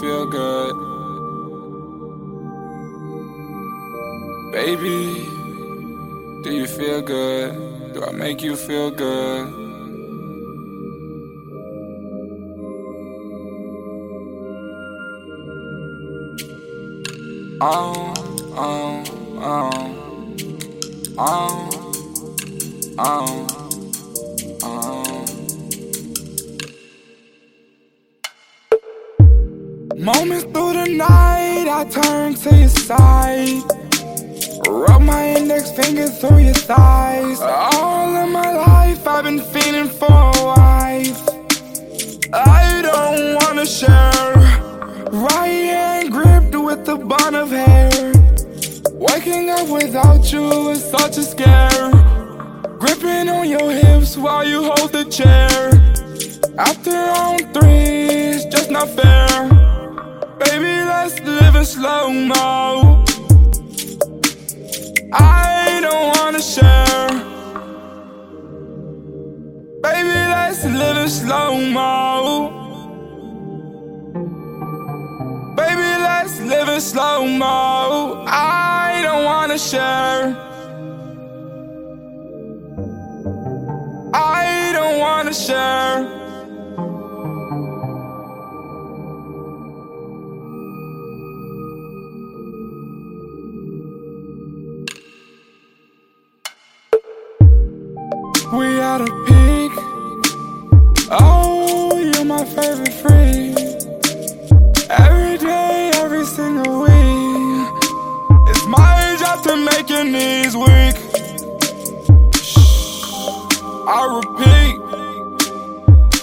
feel good? Baby, do you feel good? Do I make you feel good? Oh, oh, oh, oh, oh, Moments through the night, I turn to your side. Rub my index fingers through your thighs. All of my life, I've been feeling for a wife. I don't wanna share. Right hand gripped with a bun of hair. Waking up without you is such a scare. Gripping on your hips while you hold the chair. After round three, Let's live in slow mo. Baby, let's live in slow mo. I don't wanna share. I don't wanna share. We at a peak. Oh, you're my favorite freak. Every day, every single week. It's my job to make your knees weak. I repeat.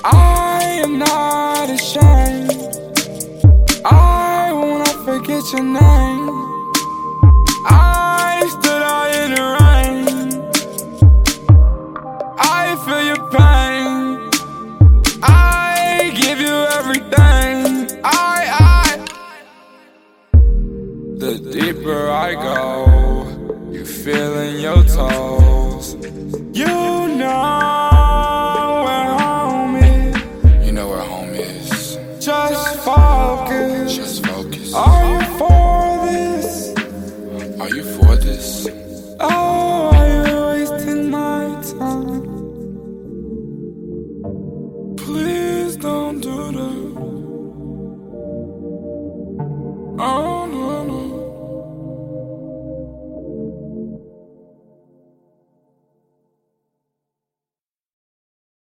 I am not ashamed. I not forget your name. The deeper I go, you feeling your toes. You know where home is. You know where home is. Just focus. Just focus. Are you for this? Are you for this? Oh, are you wasting my time? Please don't do that. Oh.